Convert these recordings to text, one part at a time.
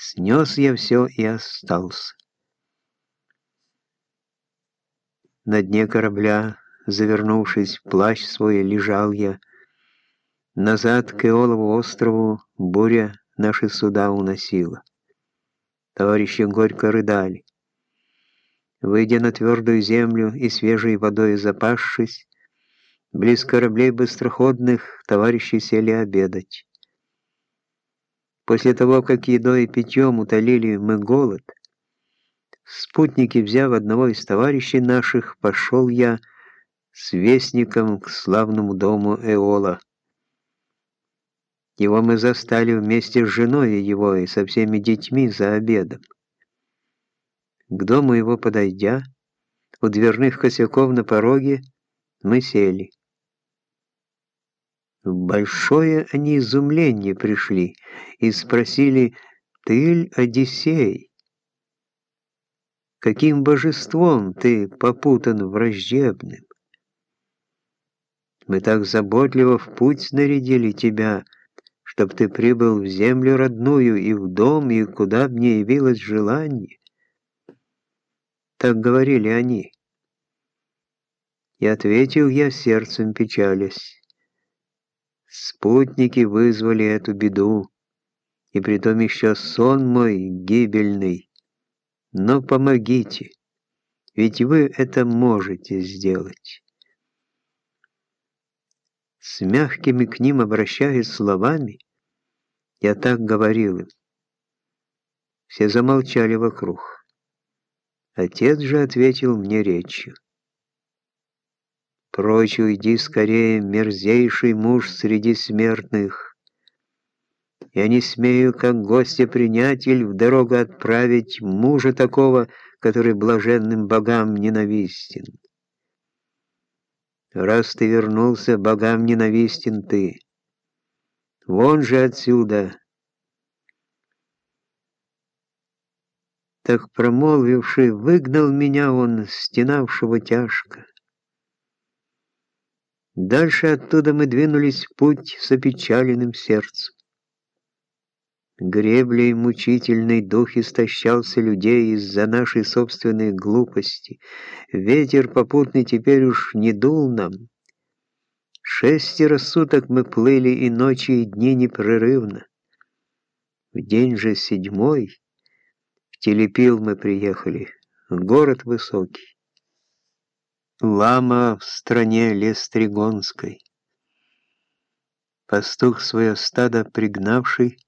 Снес я все и остался. На дне корабля, завернувшись в плащ свой, лежал я. Назад к Эолову острову буря наши суда уносила. Товарищи горько рыдали. Выйдя на твердую землю и свежей водой запасшись, близ кораблей быстроходных товарищи сели обедать. После того, как едой и питьем утолили мы голод, спутники, взяв одного из товарищей наших, пошел я с вестником к славному дому Эола. Его мы застали вместе с женой его и со всеми детьми за обедом. К дому его подойдя, у дверных косяков на пороге мы сели. В большое они изумление пришли и спросили, «Ты ль Одиссей? Каким божеством ты попутан враждебным? Мы так заботливо в путь нарядили тебя, — чтоб ты прибыл в землю родную и в дом, и куда б не явилось желание. Так говорили они. И ответил я сердцем печалясь. Спутники вызвали эту беду, и притом еще сон мой гибельный. Но помогите, ведь вы это можете сделать. С мягкими к ним обращаясь словами, я так говорил им. Все замолчали вокруг. Отец же ответил мне речью. «Прочь уйди скорее, мерзейший муж среди смертных. Я не смею, как гостя принять или в дорогу отправить мужа такого, который блаженным богам ненавистен. Раз ты вернулся, богам ненавистен ты». Вон же отсюда!» Так промолвивший, выгнал меня он, стенавшего тяжко. Дальше оттуда мы двинулись в путь с опечаленным сердцем. Греблей мучительный дух истощался людей из-за нашей собственной глупости. Ветер попутный теперь уж не дул нам, Шестеро суток мы плыли и ночи, и дни непрерывно. В день же седьмой в Телепил мы приехали, город высокий. Лама в стране Лестригонской. Пастух свое стадо пригнавший,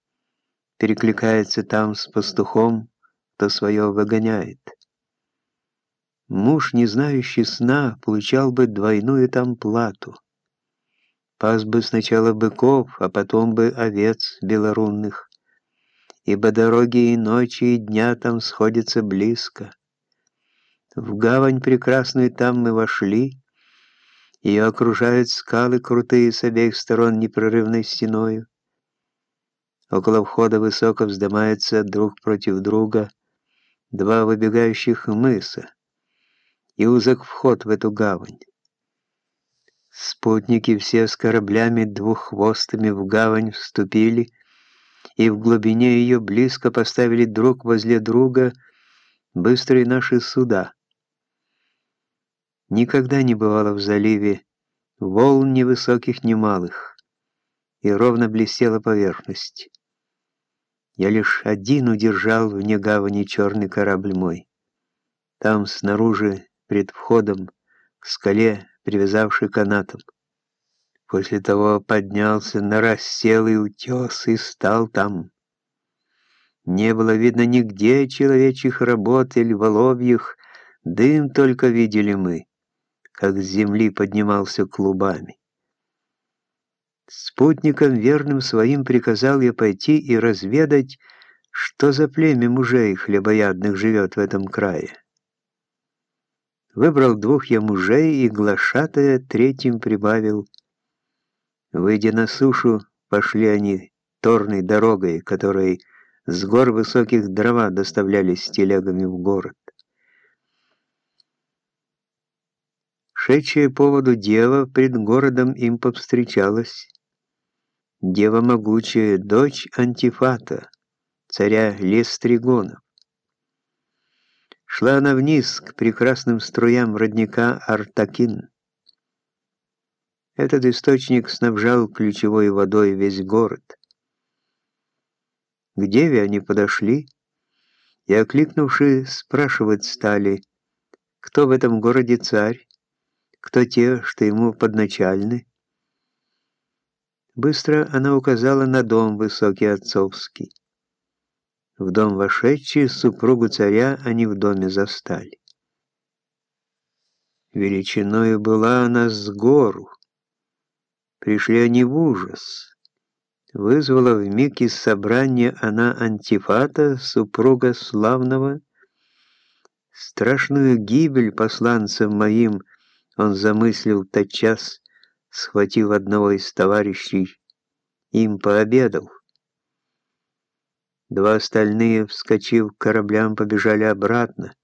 перекликается там с пастухом, кто свое выгоняет. Муж, не знающий сна, получал бы двойную там плату — Пас бы сначала быков, а потом бы овец белорунных, ибо дороги и ночи, и дня там сходятся близко. В гавань прекрасную там мы вошли, ее окружают скалы крутые с обеих сторон непрерывной стеною. Около входа высоко вздымаются друг против друга два выбегающих мыса и узок вход в эту гавань. Спутники все с кораблями двуххвостыми в гавань вступили и в глубине ее близко поставили друг возле друга быстрые наши суда. Никогда не бывало в заливе волн ни высоких, ни малых, и ровно блестела поверхность. Я лишь один удержал вне гавани черный корабль мой. Там снаружи, пред входом, к скале, привязавший канатом. После того поднялся на расселый утес и стал там. Не было видно нигде человечьих работ или воловьих, дым только видели мы, как с земли поднимался клубами. Спутникам верным своим приказал я пойти и разведать, что за племя мужей хлебоядных живет в этом крае. Выбрал двух я мужей и глашатая третьим прибавил. Выйдя на сушу, пошли они торной дорогой, которой с гор высоких дрова доставлялись телегами в город. Шедшая поводу дева пред городом им повстречалась. Дева могучая, дочь Антифата, царя Лестригона. Шла она вниз к прекрасным струям родника Артакин. Этот источник снабжал ключевой водой весь город. К деве они подошли и, окликнувши, спрашивать стали, кто в этом городе царь, кто те, что ему подначальны. Быстро она указала на дом высокий отцовский. В дом вошедшие супругу царя они в доме застали. Величиною была она с гору. Пришли они в ужас. Вызвала в миг из собрания она антифата, супруга славного. Страшную гибель посланцам моим он замыслил тотчас, схватив одного из товарищей, им пообедал. Два остальные, вскочив к кораблям, побежали обратно.